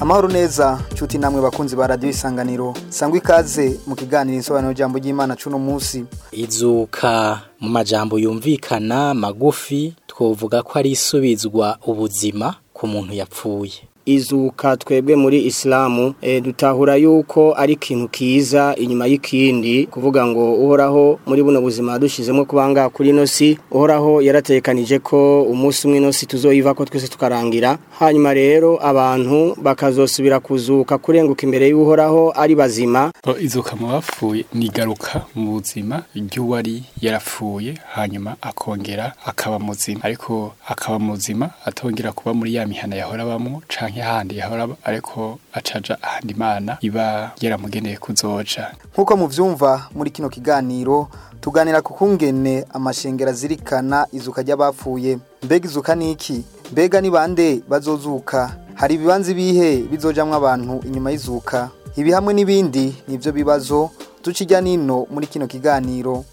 amahoro neza nshuti namwe bakunzi ba radiyo isanganiro sangwa ikaze mu kiganiro isobanuro ry'ijambo ry'imana cuno munsi izuka mu majambo yumvikana magufi twovuga ko ari isubizwa ubuzima ku muntu yapfuye izuka twebwe muri isilamu eh, dutahura yuko ari ikintu kiza inyuma y'ikindi kuvuga ngo uhoraho muri buno buzima dushyizemo kubanga kuri ino si uhoraho yaratekanije ko umunsi umwe ino si tuzoyiva ko twese tukarangira hanyuma rero abantu bakazosubira kuzuka kurenguka imbere y'uhoraho ari bazima izuka mu bapfuye nigaruka igaruka mu buzima ry'uwari yarapfuye hanyuma akongera akaba muzima ariko akaba muzima atongera kuba muri ya mihana yahora abamo cyangwa nk'ahandi hahora ariko acaja ahandi imana iba yaramugeneye kuzoca nk'uko muvyumva muri kino kiganiro tuganira ku kungene amashengero azirikana izuka ry'abapfuye mbega izuka niki mbega ni bande bazozuka hari ibibanza ibihe bizojamwo abantu inyuma y'izuka ibi hamwe n'ibindi nivyo bibazo duca nino muri kino kiganiro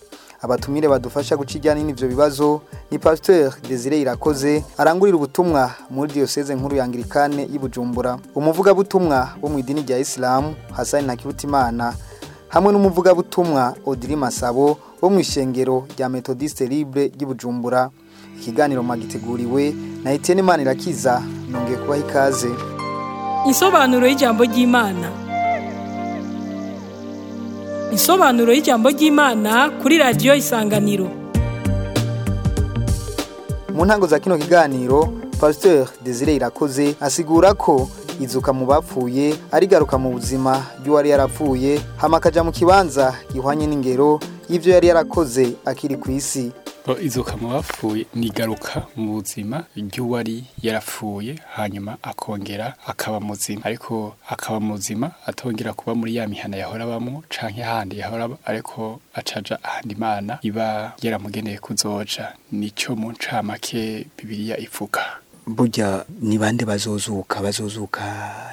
abatumire badufasha guca n'ibyo bibazo ni pasiteri desire irakoze arangurira ubutumwa muri diyoseze nkuru ya angirikane y'i bujumbura umuvugabutumwa wo mu idini rya isilamu hasani Kibutimana hamwe n'umuvugabutumwa odiri masabo wo mu ishengero rya metodiste libre ry'i bujumbura ikiganiro magiteguriwe na etiyeni manirakiza nongeye kubaha ikaze insobanuro y'ijambo ry'imana insobanuro y'ijambo ry'imana kuri radiyo isanganiro mu ntango za kino kiganiro pasiteri desire irakoze asigura ko izuka mu bapfuye arigaruka mu buzima ry'uwari yarapfuye hama mu kibanza gihwanye n'ingero y'ibyo yari yarakoze akiri ku isi izuka mu bapfuye ni igaruka mu buzima ry'uwari yarapfuye hanyuma akongera akaba muzima ariko akaba muzima atongera kuba muri ya mihana yahorabamo canke ahandi yahoraba ariko acaja ahandi imana iba yaramugeneye kuzoja nico mu ncamake bibiriya ivuga burya ni bande bazozuka bazozuka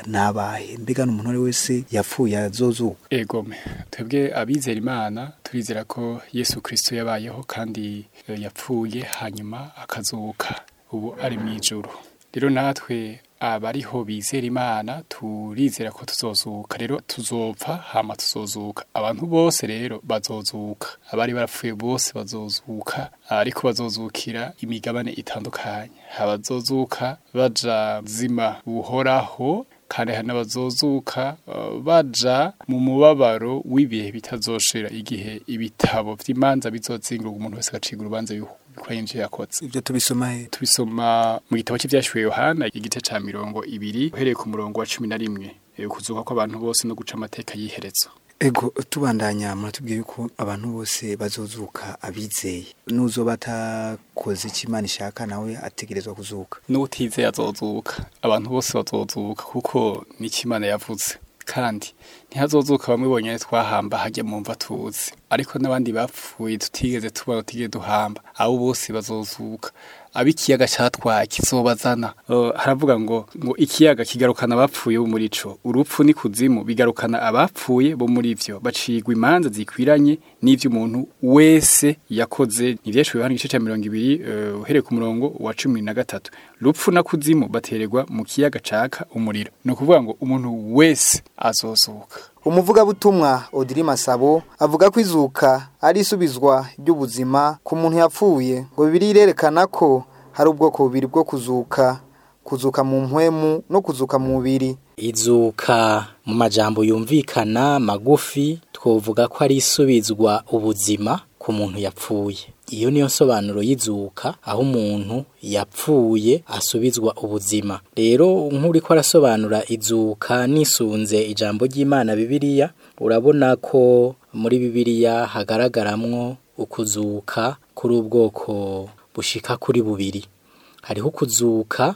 nabahe mbega n'umuntu ari wese yapfuye azozuka egome twebwe abizera imana turizera ko Yesu Kristo yabayeho kandi eh, yapfuye hanyuma akazuka ubu ari mu ijuru rero natwe abariho bizera imana turizera ko tuzozuka rero tuzopfa hama tuzozuka abantu bose rero bazozuka abari barapfuye bose bazozuka ariko bazozukira imigabane itandukanye abazozuka baja zima buhoraho kandi hari n'abazozuka uh, baja mu mubabaro w'ibihe bitazoshira igihe ibitabo by’imanza bizozinguruka umuntu wese agaciga urubanza bihugu ko yinjiye yakotse ibyo tubisoma he tubisoma mu gitabo cy'ibyashuwe Yohana igice cya mirongo ibiri uhereye ku murongo wa cumi na rimwe eh, kuzuka kw'abantu bose no guca amateka y'iherezo Ego tubandanya muratubwiye yuko abantu bose bazozuka abizeye nuzo batakoze imana ishaka nawe ategerezwa kuzuka n'utizeye azozuka abantu bose bazozuka kuko n'ikimana yavuze kandi ntihazozuka bamwe bonyine twahamba hajye mumva tuzi ariko n'abandi bapfuye tutigeze tubara tutigeze duhamba abo bose bazozuka ab'ikiyaga cyatwaye kizobazana haravuga ngo ngo ikiyaga kigarukana abapfuye bo muri cyo urupfu ni kuzimu bigarukana abapfuye bo muri byo bacigwa imanza zikwiranye n'ibyo umuntu wese yakoze ntibyeshwe hano igice cya mirongo ibiri uhereye ku murongo wa cumi na gatatu rupfu na kuzimu batererwa mu kiyaga caka umuriro no kuvuga ngo umuntu wese azosohoka umuvugabutumwa Odiri Masabo avuga ko izuka ari isubizwa ry'ubuzima ku muntu yapfuye ngo bibiri irerekana ko hari ubwoko bubiri bwo kuzuka kuzuka mu mpwemu no kuzuka mu mubiri izuka mu majambo yumvikana magufi twovuga ko ari isubizwa ubuzima ku muntu yapfuye iyo niyo nsobanuro y'izuka aho umuntu yapfuye asubizwa ubuzima rero ko arasobanura izuka nisunze ijambo ry'Imana Bibiliya urabona ko muri Bibiliya hagaragaramwo ukuzuka kuri ubwoko bushika kuri bubiri hariho ukuzuka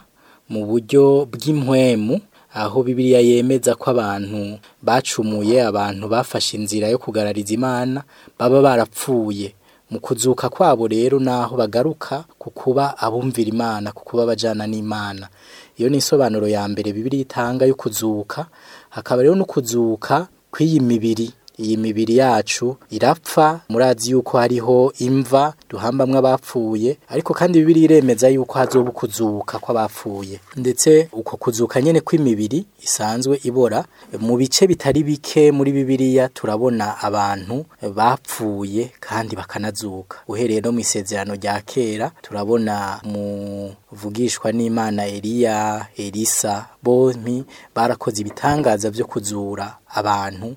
mu buryo bw'impwemu aho bibiliya yemeza ko abantu bacumuye abantu bafashe inzira yo kugarariza imana baba barapfuye mu kuzuka kwabo rero naho bagaruka ku kuba abumvira imana ku kuba bajyana n'imana iyo ni isobanuro ya mbere bibiri itanga yo kuzuka hakaba rero no kuzuka kw'iyi mibiri iyi mibiri yacu irapfa murazi yuko hariho imva duhambamwe abapfuye ariko kandi bibiri iremeza yuko hazoba kuzuka kw'abapfuye ndetse uko kuzuka nyene kw'imibiri isanzwe ibora mu bice bitari bike muri Bibiliya turabona abantu bapfuye kandi bakanazuka uhereye no mu isezerano rya kera turabona muvugishwa n'imana Eliya Elisa bompi barakoze ibitangaza byo kuzura abantu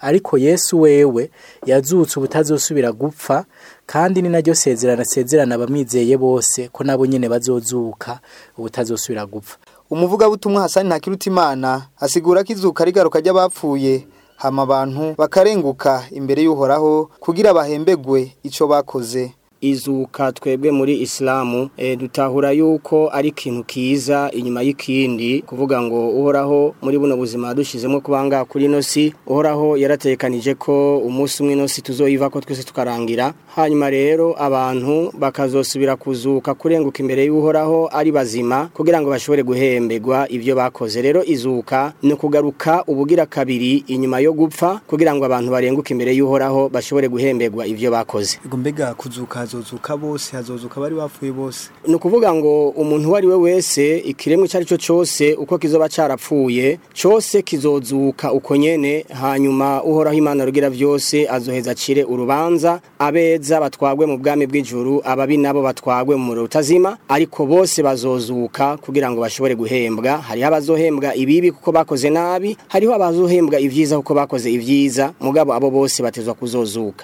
ariko yesu wewe yazutse ubutazosubira gupfa kandi ni naryo sezerana sezerana abamwizeye bose ko nabo nyine bazozuka ubutazosubira gupfa umuvugabutumwa Hassan Ntakirutimana asigura ko izuka rigaruka ry'abapfuye hama abantu bakarenguka imbere y'uhoraho kugira bahembegwe icyo bakoze izuka twebwe muri isilamu eh, dutahura yuko ari ikintu kiza inyuma y'ikindi kuvuga ngo uhoraho muri buno buzima dushyizemo kubanga kuri ino si uhoraho yaratekanije ko umunsi umwe ino si tuzoyiva ko twese tukarangira hanyuma rero abantu bakazosubira kuzuka kurenguka imbere y'uhoraho ari bazima kugira ngo bashobore guhemberwa ibyo bakoze rero izuka ni ukugaruka ubugira kabiri inyuma yo gupfa kugira ngo abantu barenguke imbere y'uhoraho bashobore guhemberwa ibyo bakoze mbega kuzuka hazozuka bose hazozuka bari bapfuye bose ni ukuvuga ngo umuntu uwo ari we wese ikiremwa icyo ari cyo cyose uko kizoba carapfuye cyose kizozuka uko nyene hanyuma uhoraho imana rugira byose azoheza cire urubanza abeza batwagwe mu bwami bw'ijuru ababi nabo batwagwe mu muriro utazima ariko bose bazozuka kugira ngo bashobore guhembwa hariho abazohembwa ibibi kuko bakoze nabi hariho abazohembwa ibyiza kuko bakoze ibyiza mugabo abo bose batezwa kuzozuka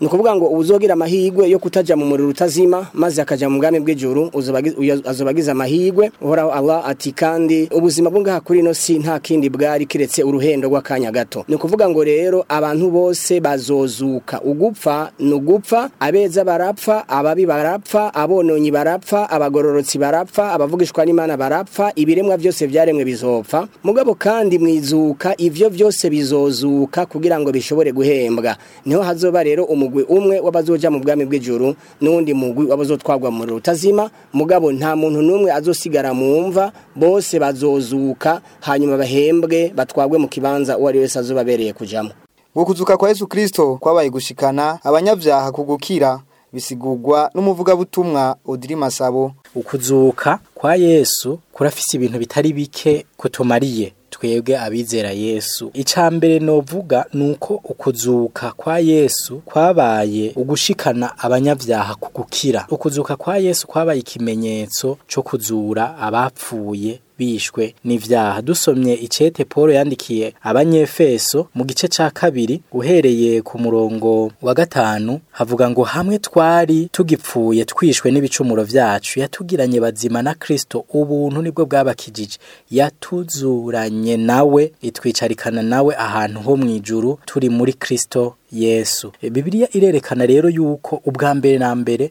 ni ukuvuga ngo ubuzogira amahirwe yo kutajya mu muriro utazima maze akajya mu bwami bw'ijuru azobagize amahigwe uhoraho Allah ati kandi ubuzima bwo ngaha kuri ino si nta kindi bwari keretse uruhendo rw'akanya gato ni ukuvuga ngo rero abantu bose bazozuka ugupfa ni ugupfa abeza barapfa ababi abanyeshuri barapfa abononyi barapfa abagororotsi barapfa abavugishwa n'imana barapfa ibiremwa byose byaremwe bizopfa mugabo kandi mwizuka ivyo byose bizozuka kugira ngo bishobore guhembwa niho hazoba rero umugwi umwe w'abazoja mu bwami bw'ijuru n'undi mugwi w'abazotwagwa mu rutazima mugabo nta muntu n'umwe azosigara mu mva bose bazozuka hanyuma bahembwe batwagwe mu kibanza uwo ari wese azobabereye kujamo kuzuka kwa Yesu Kristo kwabaye gushikana abanyabyaha kugukira bisigurwa n'umuvugabutumwa Audrey Masabo ukuzuka kwa Yesu kurafise ibintu bitari bike kutumariye twebwe abizera Yesu icambere novuga nuko ukuzuka kwa Yesu kwabaye ugushikana abanyavyaha kugukira ukuzuka kwa Yesu kwabaye ikimenyetso cyo kuzura abapfuye bishwe n'ivyaha dusomye icete Paul yandikiye abanyefeso mu gice ca kabiri uhereye ku murongo wa gatanu havuga ngo hamwe twari tugipfuye twishwe n'ibicumuro vyacu yatugiranye bazima na Kristo ubuntu nibwo bwabakijije yatuzuranye nawe itwicarikana nawe ahantu ho mu ijuru turi muri Kristo yesu e, bibiliya irerekana rero yuko ubwa mbere na mbere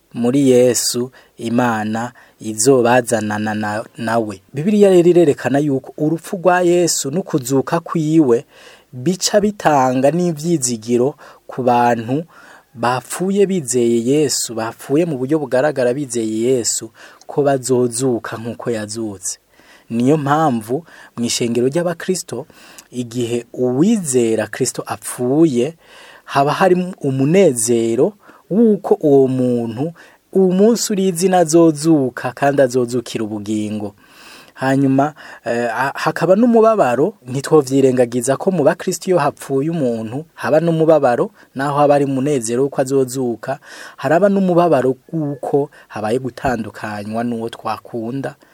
muri yesu imana izobazanana nawe bibiriya rero irerekana yuko urupfu rwa yesu n'ukuzuka kwiwe bica bitanga n'ibyizigiro ku bantu bapfuye bizeye yesu bapfuye mu buryo bugaragara bizeye yesu ko bazozuka nk'uko yazutse niyo mpamvu mu ishengero ry'abakristo igihe uwizera Kristo apfuye haba harimo umunezero w'uko uwo muntu umunsi uri izina azozuka kandi azozukira ubugingo hanyuma eh, hakaba n'umubabaro ntitwovyirengagiza ko mu bakristo iyo hapfuye umuntu haba n'umubabaro naho haba ari munezero ko azozuka haraba n'umubabaro kuko habaye gutandukanywa n'uwo twakunda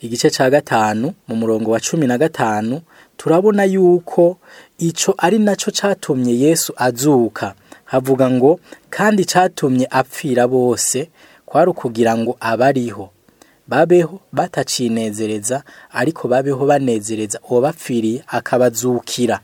igice cya gatanu mu murongo wa cumi na gatanu turabona yuko icyo ari naco cyatumye yesu azuka havuga ngo kandi cyatumye apfira bose kwari ukugira ngo abariho babeho batacinezereza ariko babeho banezereza uwo uwabapfiriye akabazukira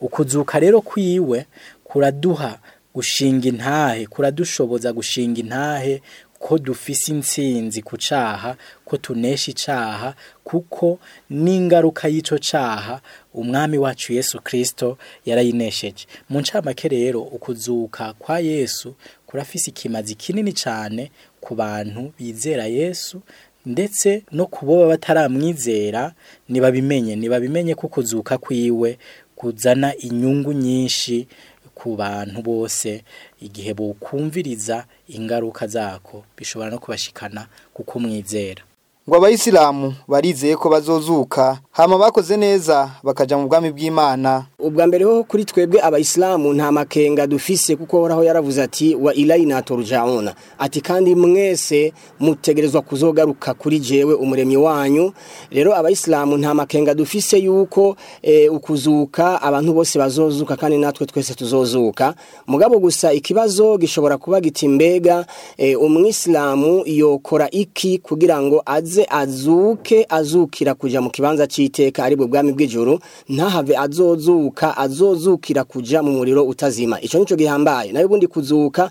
ukuzuka rero kwiwe kuraduha gushinga intahe kuradushoboza gushinga intahe ko dufise intsinzi kucaha ko tunesha icaha kuko n'ingaruka y'ico caha umwami wacu Yesu Kristo yarayinesheje mu ncamake rero ukuzuka kwa Yesu kurafise ikimazi kinini cyane ku bantu bizera Yesu ndetse no kuboba bataramwizera nibabimenye nibabimenye ko kuzuka kwiwe kuzana inyungu nyinshi ku bantu bose igihe bukumviriza ingaruka zako bishobora no kubashikana kuko umwizera ngo abayisilamu barizeye ko bazozuka hama bakoze neza bakajya mu bwami bw'Imana ubwa mbere ho kuri twebwe abayisilamu nta makenga dufise kuko horaho yaravuze ati wa ilaina turjauna ati kandi mwese mutegerezwa kuzogaruka kuri jewe umuremyi wanyu rero abayisilamu nta makenga dufise yuko e, ukuzuka abantu bose bazozuka kandi natwe twese tuzozuka mugabo gusa ikibazo gishobora kuba giti e, eh, umwisilamu yokora iki kugira ngo aze maze azuke azukira kuja mu kibanza cy'iteka ari bwo bwami bw'ijuru ntahave azozuka azozukira kuja mu muriro utazima ico nico gihambaye nayo ubundi kuzuka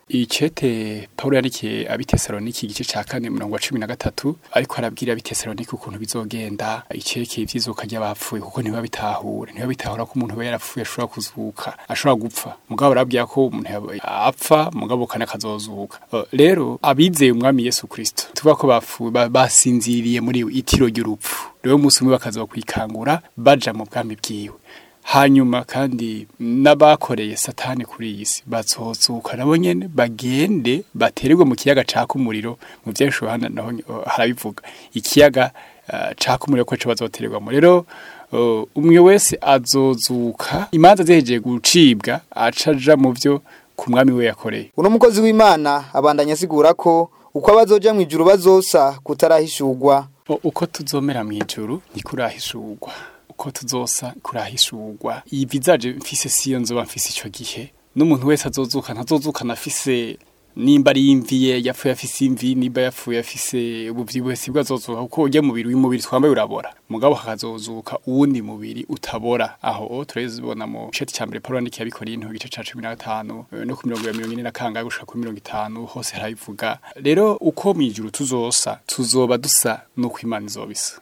Icyete Paul yarikiye abitesaloniki igice cumi na gatatu ariko arabwira abitesaloniki ukuntu bizogenda iceke ivyizuka ry'abapfuye kuko niba bitahura niba bitahura ko umuntu yarapfuye ashobora kuzuka ashobora gupfa mugabo arabwira ko umuntu apfa mugabo kana kazozuka uh, rero abizeye umwami Yesu Kristo tuvuga ko bapfuye basinziriye muri itiro ry'urupfu rero umunsi umwe bakazokwikangura baja mu bwami bwiwe hanyuma kandi n'abakoreye satani kuri iyi si batsohoka nabo nyine bagende batererwe mu kiyaga caka umuriro mu byinshi naho harabivuga ikiyaga ah, caka umuriro ko kiba bazotererwamo rero oh, umwe wese azozuka imanza zihegeje gucibwa acaja mu byo ku mwami we yakoreye uno mukozi w'imana abandanya asigura ko uko abazoja mu ijuru bazosa kutarahishurwa uko tuzomera mu ijuru ntikurahishurwa uko tuzosa kurahishurwa ibi mfise siyo nzoba mfise ico gihe n'umuntu wese azozuka ntazozukana afise nimba ari imviye yapfuye afise imvi nimba yapfuye afise ubuvyibuhe bwazozuka kuko urya mubiri w'umubiri twambaye urabora mugabo hakazozuka uwundi mubiri utabora aho turezibona mu cya mbere Paul Randiki yabikora into gice ca gatanu eh, no ku mirongo mirongo ya ine na 1940 gushaka mirongo itanu hose harabivuga rero uko mu mwijuru tuzosa tuzoba dusa no kwimana izobisa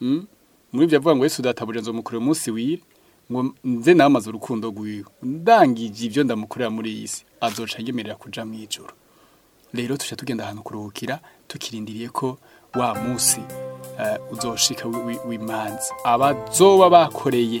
mm? muri ibyo avuga ngo yesu databuja nzo mukuru umunsi wire ngo nze namaze urukundo rwiwe ndangije ibyo ndamukorera muri iyi si azoca ngemerera kuja mu ijoro rero tujya tugenda ahantu kuruhukira tukirindiriye ko wa munsi eh, uzoshika w'imanza abazoba bakoreye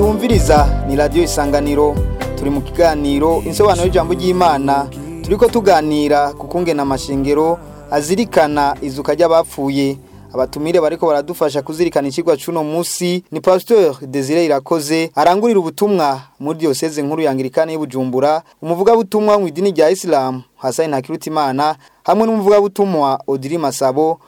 mwumviriza ni radiyo isanganiro turi mu kiganiro insobanuro y'ijambo ry'imana turi ko tuganira ku kungena amashingiro azirikana izuka ry'abapfuye abatumire bariko baradufasha kuzirikana ikigwa cuno musi ni Pasteur Desire Irakoze arangurira ubutumwa muri diyoseze nkuru ya Anglikani y'Ubujumbura umuvuga butumwa mu idini rya Islam Hassan Hakirutimana hamwe n’umuvugabutumwa Odiri Masabo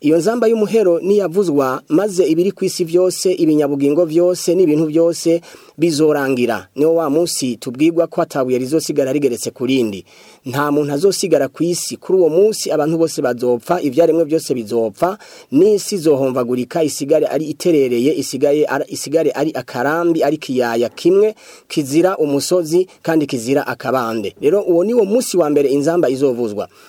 iyo zamba y'umuhero niyavuzwa maze ibiri ku isi byose ibinyabugingo byose n'ibintu byose bizorangira niwo wa munsi tubwirwa ko hatabuye rizosigara rigeretse ku rindi nta muntu azosigara ku isi kuri uwo munsi abantu bose bazopfa ibyaremwe byose bizopfa n'isi zohomvagurika isigare ari iterereye isigaye isigare ari akarambi ari kiyaya kimwe kizira umusozi kandi kizira akabande rero uwo ni wo munsi wa mbere inzamba izovuzwa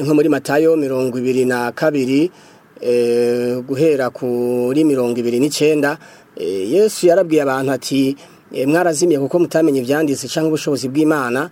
nko muri matayo mirongo ibiri na kabiri Eh, guhera kuri mirongo ibiri n'icyenda eh, yesu yarabwiye abantu ati eh, mwarazimiye kuko mutamenye ibyanditse cyangwa ubushobozi bw'imana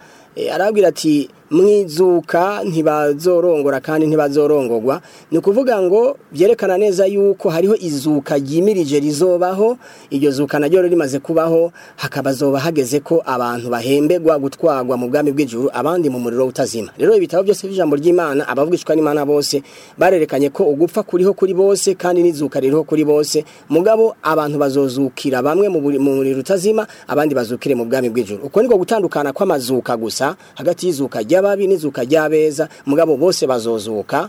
arabwira ati mwizuka ntibazorongora kandi ntibazorongorwa ni ukuvuga ngo byerekana neza yuko hariho izuka ryimirije rizobaho iryo zuka naryo rimaze kubaho hakabazoba hageze ko abantu bahembegwa gutwarwa mu bwami bw'ijuru abandi mu muriro utazima rero ibitabo byose by'ijambo ry'imana abavugishwa n'imana bose barerekanye ko ugupfa kuriho kuri bose kandi n'izuka ririho kuri bose mugabo abantu bazozukira bamwe mu muriro utazima abandi bazukire mu bwami bw'ijuru uko niko gutandukana kw'amazuka gusa hagati y'izuka rya y'ababi n'izuka ry'abeza mugabo bose bazozuka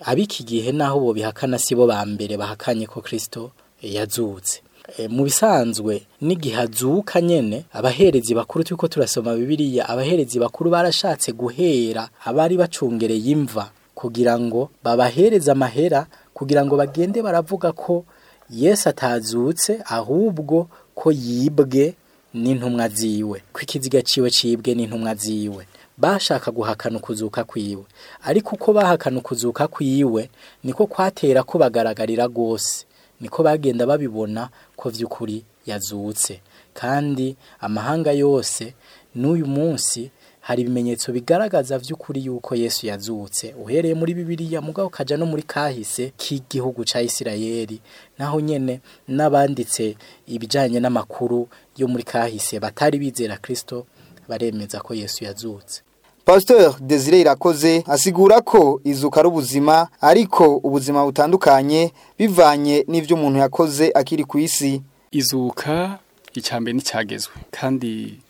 ab'iki gihe naho bo bihakana sibo bo ba mbere bahakanye ko Kristo yazutse Eh, mu bisanzwe n'igihe azuka nyene abaherezi bakuru turiko turasoma bibiliya abaherezi bakuru barashatse guhera abari bacungereye imva kugira ngo babahereze amahera kugira ngo bagende baravuga ko Yesu atazutse ahubwo ko yibwe n'intumwa ziwe ko ikiziga ciwe cibwe n'intumwa ziwe bashaka guhakana ukuzuka kwiwe ariko uko bahakana ukuzuka kwiwe niko kwatera ko bagaragarira rwose niko bagenda babibona ko by'ukuri yazutse kandi amahanga yose n'uyu munsi hari ibimenyetso bigaragaza by'ukuri yuko Yesu yazutse uhereye muri Bibiliya mugabo ukaja no muri kahise k'igihugu ca Isirayeli naho nyene n'abanditse ibijanye n'amakuru yo muri kahise batari bizera Kristo baremeza ko Yesu yazutse Pasteur Desire Irakoze asigura ko izuka ari ubuzima ariko ubuzima butandukanye bivanye n'ibyo umuntu yakoze akiri ku isi izuka icyambere n'icyagezwe kandi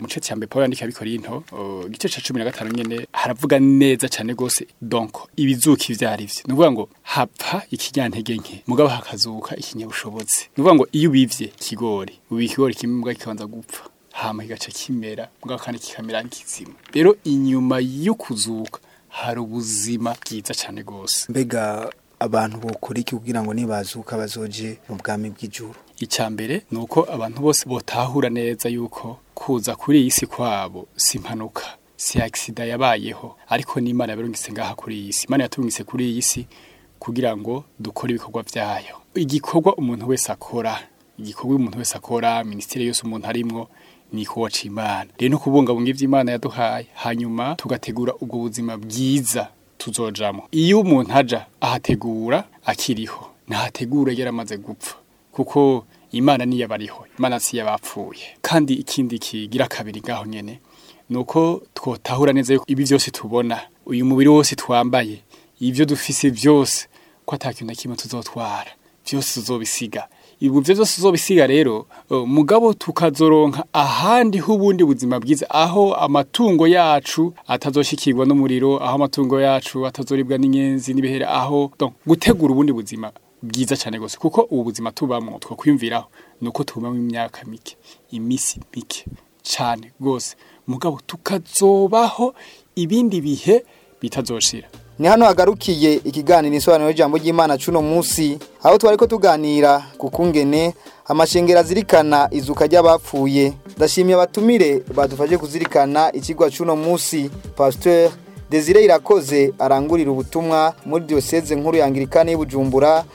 muce cyambe Paul yandika bikora into gice ca 15 nyene haravuga neza cyane gose donc ibizuki vyarivye nuvuga ngo hapfa ikinyantege nke mugabo hakazuka ikinyabushobozi nuvuga ngo iyo ubivye kigori ubi ikigori kimwe mugabo kikanza gupfa hama kigaca kimera mugabo kandi kikamera nk'ikizima rero inyuma yo hari ubuzima bwiza cyane rwose mbega abantu bokora iki kugira ngo nibazuka bazoje mu bwami bw'ijuru icya mbere ni uko abantu bose botahura neza yuko kuza kuri iyi si kwabo si impanuka si agisida yabayeho ariko n'imana yarongetse ngaha kuri iyi si imana yatungitse kuri iyi si kugira ngo dukore ibikorwa byayo igikorwa umuntu wese akora igikorwa umuntu wese akora minisiteri yose umuntu arimo niko waca imana rero no kubungabunga ibyo yaduhaye hanyuma tugategura ubwo buzima bwiza tuzojamo iyo umuntu aja ahategura akiriho ntahategura yari amaze gupfa kuko imana niyo abariho imana si yabapfuye kandi ikindi kigira kabiri ngaho nyene nuko twotahura neza yuko ibi byose tubona uyu mubiri wose twambaye ibyo dufise byose ko atakintu na kimwe tuzotwara byose tuzobisiga ibyo byose zobisiga rero mugabo tukazoronka ahandi h'ubundi buzima bwiza aho amatungo yacu atazoshikirwa n'umuriro aho amatungo yacu atazoribwa n'inyenzi n'ibihere aho gutegura ubundi buzima bwiza cyane rwose kuko ubu buzima tubamo twakwiyumviraho ni uko tubamo imyaka mike iminsi mike cyane rwose mugabo tukazobaho ibindi bihe bitazoshira ni hano hagarukiye ikiganiro insobanuro y'ijambo ry'imana cuno munsi aho twari ko tuganira ku kungene amashengero azirikana izuka ry'abapfuye ndashimye abatumire badufashe kuzirikana ikigwa cuno munsi pasiteri desire irakoze arangurira ubutumwa muri diyoseze nkuru yangirikane y'ubujumbura